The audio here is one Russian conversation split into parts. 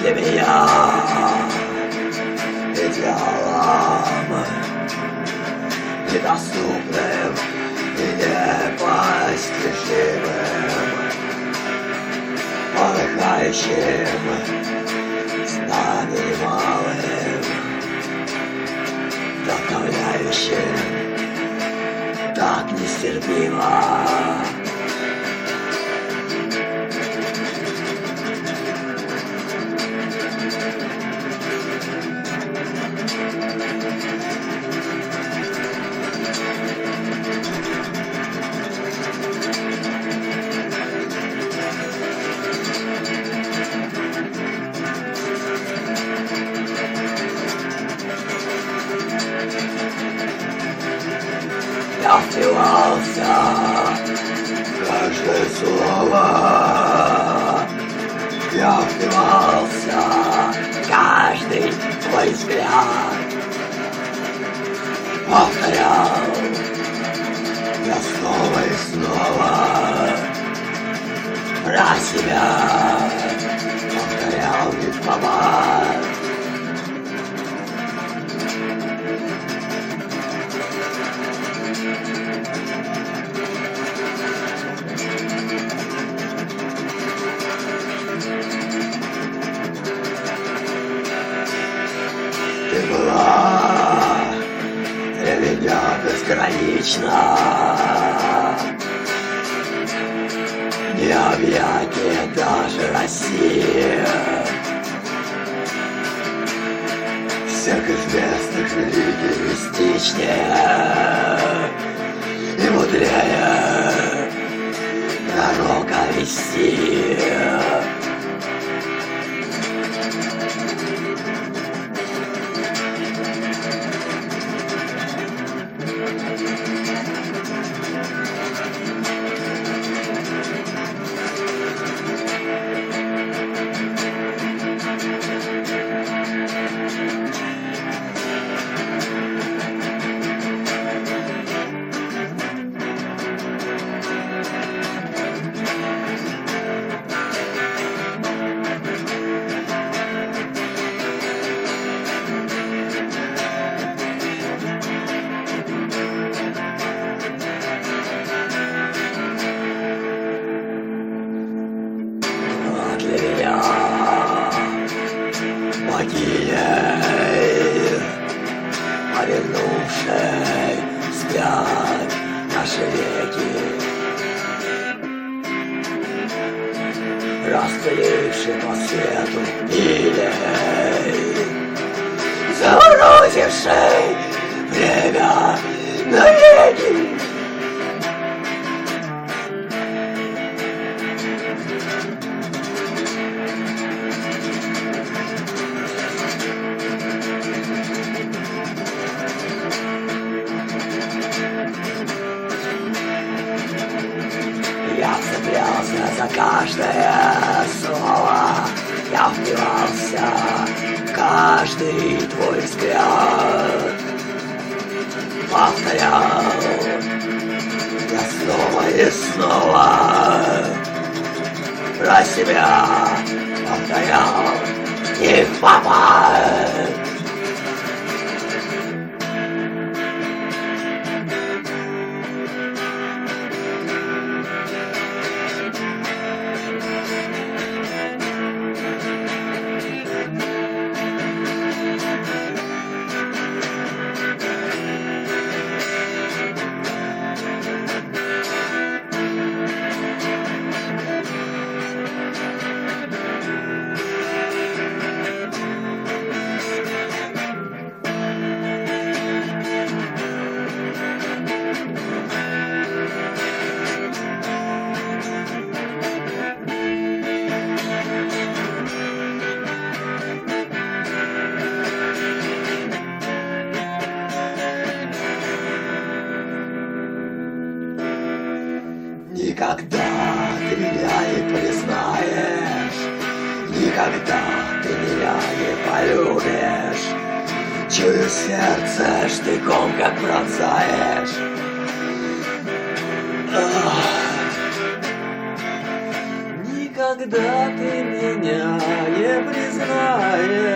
для меня идеалом недоступным и непостижимым, полыхающим знаменем малым, вдохновляющим так нестерпимо. Я впивался в каждое слово. Я впивался каждый твой взгляд. Повторял я снова и снова про себя. Повторял ведь помад. Необъятнее даже Россия. Всех известных религий мистичнее и мудрее дорога вести. Заморозивший время навеки. Я цеплялся за каждое слово, я впивался каждый твой взгляд. Повторял я снова и снова про себя повторял не в попад. Чую сердце штыком, как пронзаешь. Никогда ты меня не признаешь,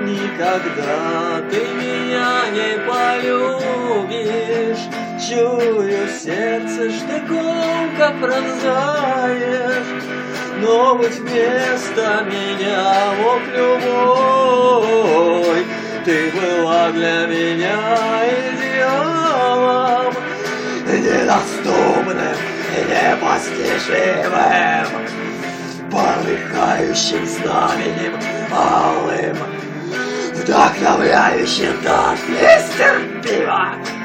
Никогда ты меня не полюбишь Чую сердце штыком, пронзаешь Но быть вместо меня мог любой Ты была для меня идеалом. Недоступным непостижимым Полыхающим знаменем алым Вдохновляющим так нестерпимо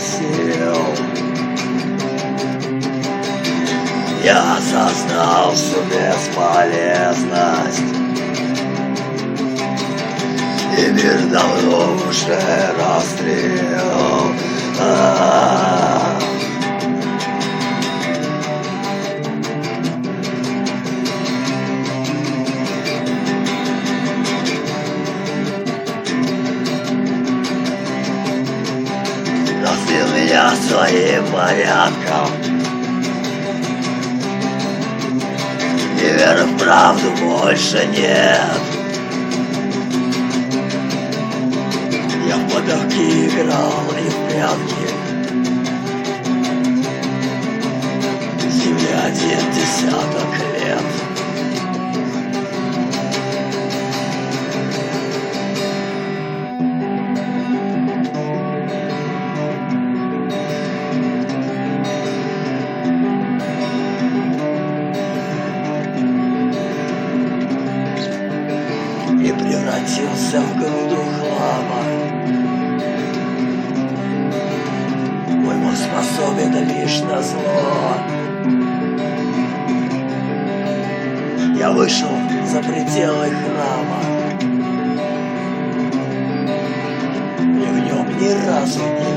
сил Я осознал всю бесполезность. И мир давно уже расстрел. А-а-а. Разбил порядком И веры в правду больше нет. Я в подавки играл и в прятки. Земля один десяток на зло. Я вышел за пределы храма. И в нем ни разу не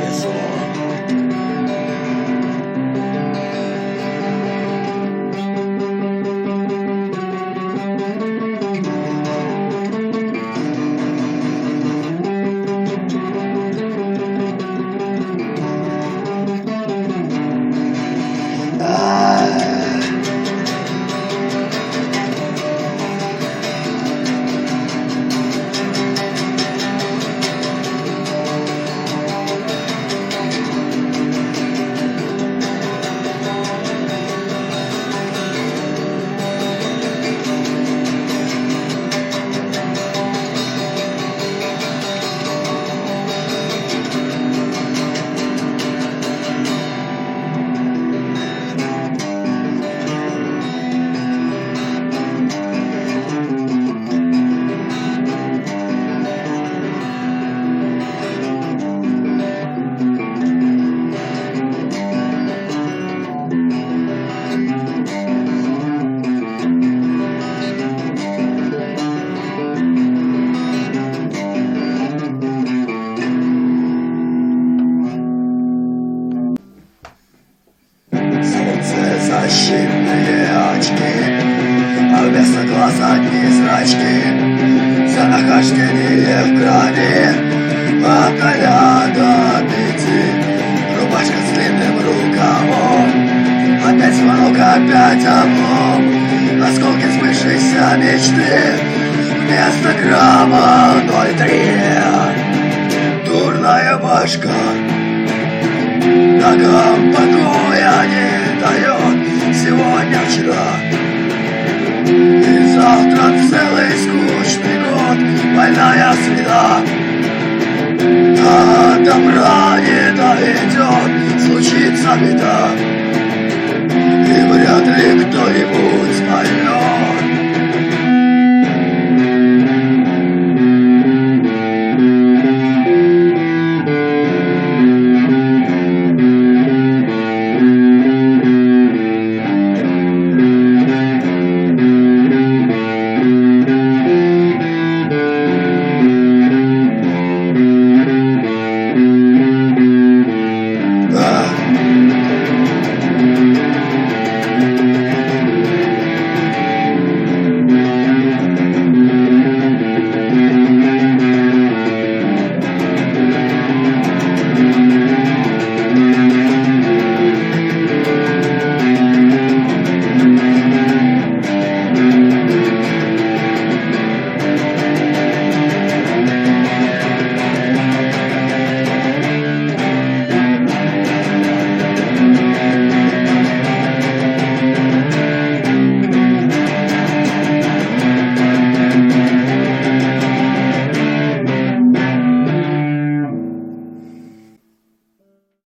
опять облом Осколки сбывшейся мечты. Вместо грамма 03 Дурная башка. Ногам покоя не дает Сегодня, вчера. И завтра целый скучный год. Больная среда